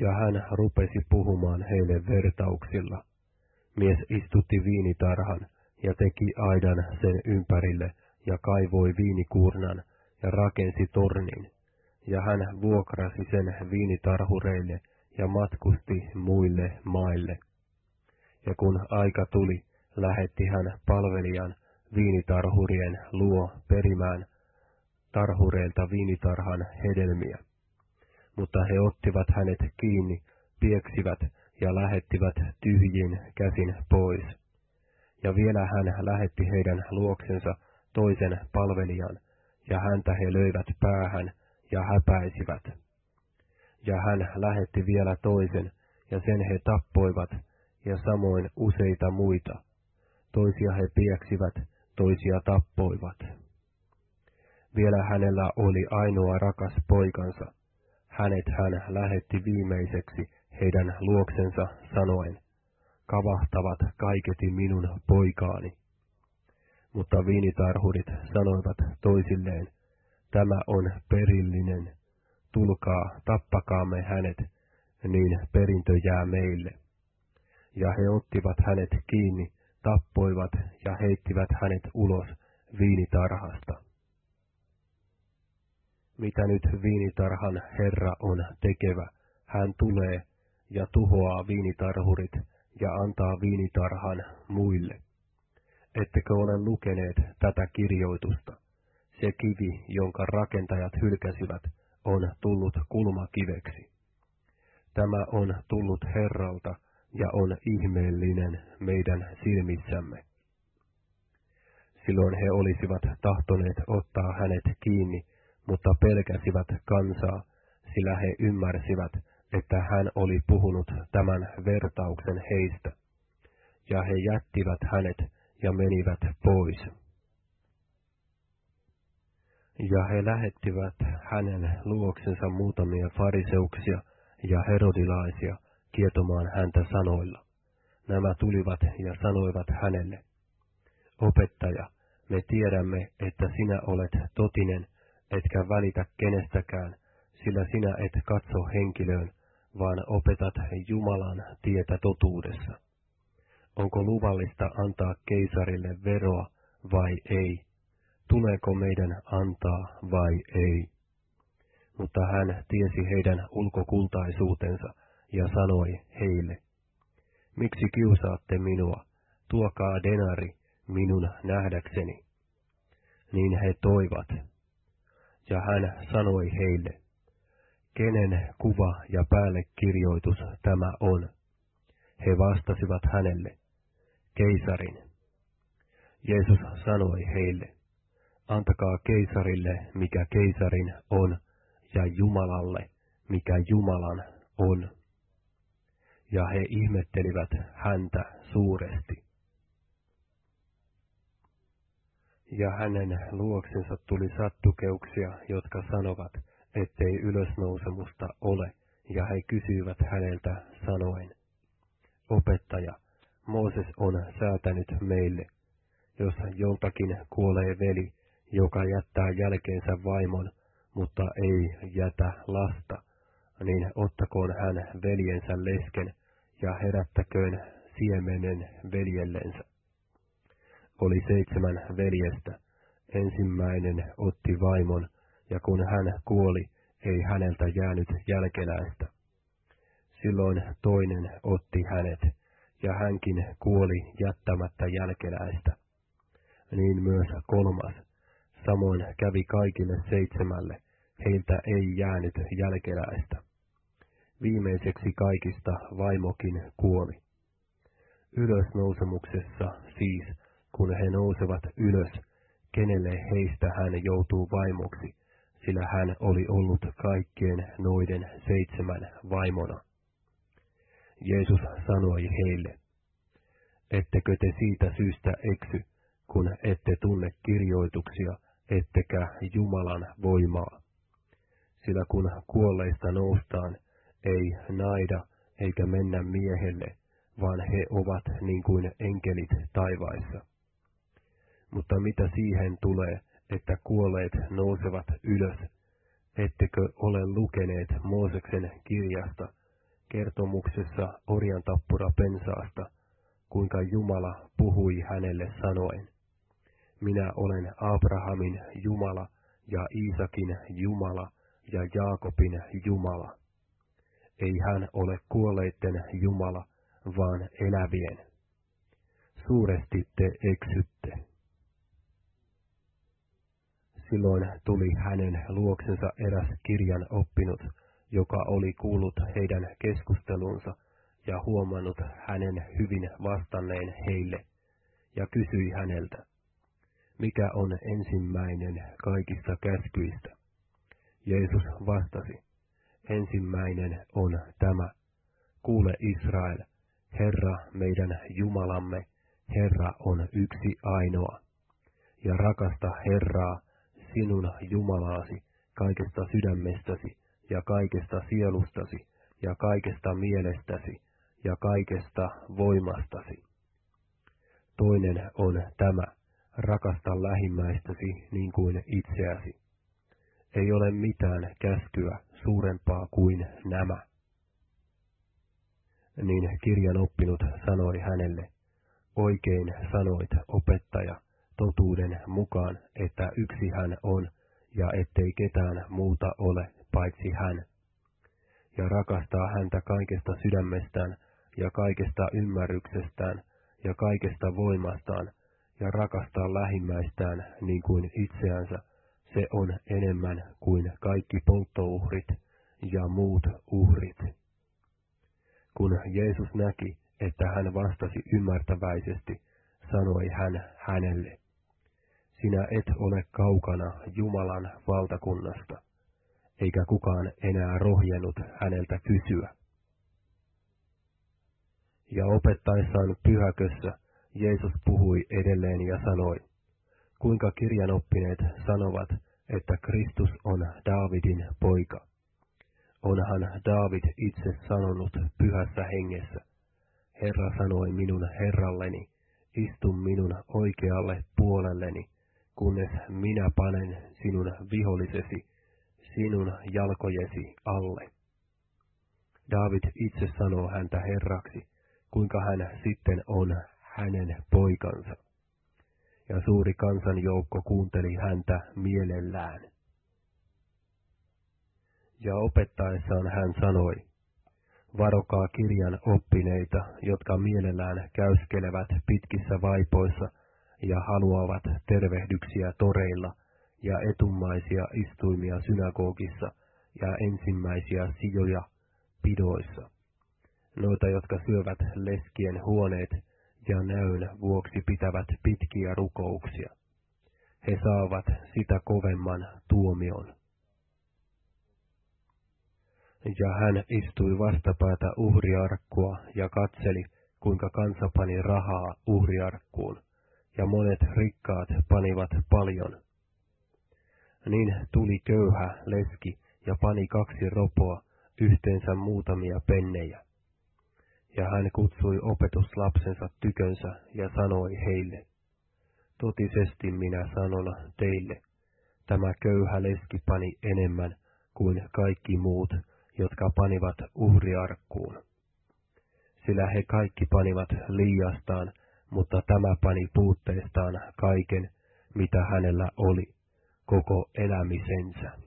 Ja hän rupesi puhumaan heille vertauksilla. Mies istutti viinitarhan ja teki aidan sen ympärille ja kaivoi viinikuurnan ja rakensi tornin. Ja hän vuokrasi sen viinitarhureille ja matkusti muille maille. Ja kun aika tuli, lähetti hän palvelijan viinitarhurien luo perimään tarhureilta viinitarhan hedelmiä. Mutta he ottivat hänet kiinni, pieksivät ja lähettivät tyhjin käsin pois. Ja vielä hän lähetti heidän luoksensa toisen palvelijan, ja häntä he löivät päähän ja häpäisivät. Ja hän lähetti vielä toisen, ja sen he tappoivat, ja samoin useita muita. Toisia he pieksivät, toisia tappoivat. Vielä hänellä oli ainoa rakas poikansa. Hänet hän lähetti viimeiseksi heidän luoksensa sanoen, kavahtavat kaiketi minun poikaani. Mutta viinitarhurit sanoivat toisilleen, tämä on perillinen, tulkaa, tappakaamme hänet, niin perintö jää meille. Ja he ottivat hänet kiinni, tappoivat ja heittivät hänet ulos viinitarhasta. Mitä nyt viinitarhan herra on tekevä, hän tulee ja tuhoaa viinitarhurit ja antaa viinitarhan muille. Ettekö ole lukeneet tätä kirjoitusta? Se kivi, jonka rakentajat hylkäsivät, on tullut kulmakiveksi. Tämä on tullut Herralta ja on ihmeellinen meidän silmissämme. Silloin he olisivat tahtoneet ottaa hänet kiinni, mutta pelkäsivät kansaa, sillä he ymmärsivät, että hän oli puhunut tämän vertauksen heistä. Ja he jättivät hänet ja menivät pois. Ja he lähettivät hänen luoksensa muutamia fariseuksia ja herodilaisia kietomaan häntä sanoilla. Nämä tulivat ja sanoivat hänelle, Opettaja, me tiedämme, että sinä olet totinen, etkä välitä kenestäkään, sillä sinä et katso henkilöön, vaan opetat Jumalan tietä totuudessa. Onko luvallista antaa keisarille veroa vai ei? Tuleeko meidän antaa vai ei? Mutta hän tiesi heidän ulkokultaisuutensa ja sanoi heille, Miksi kiusaatte minua? Tuokaa denari minun nähdäkseni. Niin he toivat. Ja hän sanoi heille, kenen kuva ja päällekirjoitus tämä on? He vastasivat hänelle, keisarin. Jeesus sanoi heille, antakaa keisarille, mikä keisarin on, ja Jumalalle, mikä Jumalan on. Ja he ihmettelivät häntä suuresti. Ja hänen luoksensa tuli sattukeuksia, jotka sanovat, ettei ylösnousemusta ole, ja he kysyivät häneltä sanoen, Opettaja, Mooses on säätänyt meille, jos joltakin kuolee veli, joka jättää jälkeensä vaimon, mutta ei jätä lasta, niin ottakoon hän veljensä lesken ja herättäköön siemenen veljellensä. Oli seitsemän veljestä. Ensimmäinen otti vaimon, ja kun hän kuoli, ei häneltä jäänyt jälkeläistä. Silloin toinen otti hänet, ja hänkin kuoli jättämättä jälkeläistä. Niin myös kolmas. Samoin kävi kaikille seitsemälle, heiltä ei jäänyt jälkeläistä. Viimeiseksi kaikista vaimokin kuoli. Ylösnousemuksessa siis, kun he nousevat ylös, kenelle heistä hän joutuu vaimoksi, sillä hän oli ollut kaikkien noiden seitsemän vaimona. Jeesus sanoi heille, ettekö te siitä syystä eksy, kun ette tunne kirjoituksia, ettekä Jumalan voimaa. Sillä kun kuolleista noustaan, ei naida eikä mennä miehelle, vaan he ovat niin kuin enkelit taivaissa. Mutta mitä siihen tulee, että kuolleet nousevat ylös, ettekö ole lukeneet Mooseksen kirjasta, kertomuksessa orjan tappura pensaasta, kuinka Jumala puhui hänelle sanoen, Minä olen Abrahamin Jumala ja Iisakin Jumala ja Jaakobin Jumala. Ei hän ole kuolleiden Jumala, vaan elävien. Suuresti te eksytte. Silloin tuli hänen luoksensa eräs kirjan oppinut, joka oli kuullut heidän keskustelunsa ja huomannut hänen hyvin vastanneen heille, ja kysyi häneltä, mikä on ensimmäinen kaikista käskyistä. Jeesus vastasi, ensimmäinen on tämä, kuule Israel, Herra meidän Jumalamme, Herra on yksi ainoa, ja rakasta Herraa, sinun Jumalaasi, kaikesta sydämestäsi, ja kaikesta sielustasi, ja kaikesta mielestäsi, ja kaikesta voimastasi. Toinen on tämä, rakasta lähimmäistäsi niin kuin itseäsi. Ei ole mitään käskyä suurempaa kuin nämä. Niin kirjan oppinut sanoi hänelle, oikein sanoit, opettaja, totuuden mukaan, että yksi hän on, ja ettei ketään muuta ole paitsi hän. Ja rakastaa häntä kaikesta sydämestään ja kaikesta ymmärryksestään ja kaikesta voimastaan, ja rakastaa lähimmäistään niin kuin itseänsä, se on enemmän kuin kaikki polttouhrit ja muut uhrit. Kun Jeesus näki, että hän vastasi ymmärtäväisesti, sanoi hän hänelle, sinä et ole kaukana Jumalan valtakunnasta, eikä kukaan enää rohjennut häneltä kysyä. Ja opettaessaan pyhäkössä Jeesus puhui edelleen ja sanoi, kuinka kirjanoppineet sanovat, että Kristus on Daavidin poika. Onhan Daavid itse sanonut pyhässä hengessä, Herra sanoi minun Herralleni, istu minun oikealle puolelleni, kunnes minä panen sinun vihollisesi sinun jalkojesi alle. David itse sanoo häntä herraksi, kuinka hän sitten on hänen poikansa. Ja suuri kansanjoukko kuunteli häntä mielellään. Ja opettaessaan hän sanoi, varokaa kirjan oppineita, jotka mielellään käyskelevät pitkissä vaipoissa ja haluavat tervehdyksiä toreilla ja etummaisia istuimia synagogissa ja ensimmäisiä sijoja pidoissa. Noita, jotka syövät leskien huoneet ja näyn vuoksi pitävät pitkiä rukouksia. He saavat sitä kovemman tuomion. Ja hän istui vastapäätä uhriarkkua ja katseli, kuinka kansa pani rahaa uhriarkkuun, ja monet rikkaat panivat paljon. Niin tuli köyhä leski ja pani kaksi ropoa, yhteensä muutamia pennejä. Ja hän kutsui opetuslapsensa tykönsä ja sanoi heille, Totisesti minä sanon teille, tämä köyhä leski pani enemmän kuin kaikki muut, jotka panivat uhriarkkuun. Sillä he kaikki panivat liiastaan, mutta tämä pani puutteestaan kaiken, mitä hänellä oli, koko elämisensä.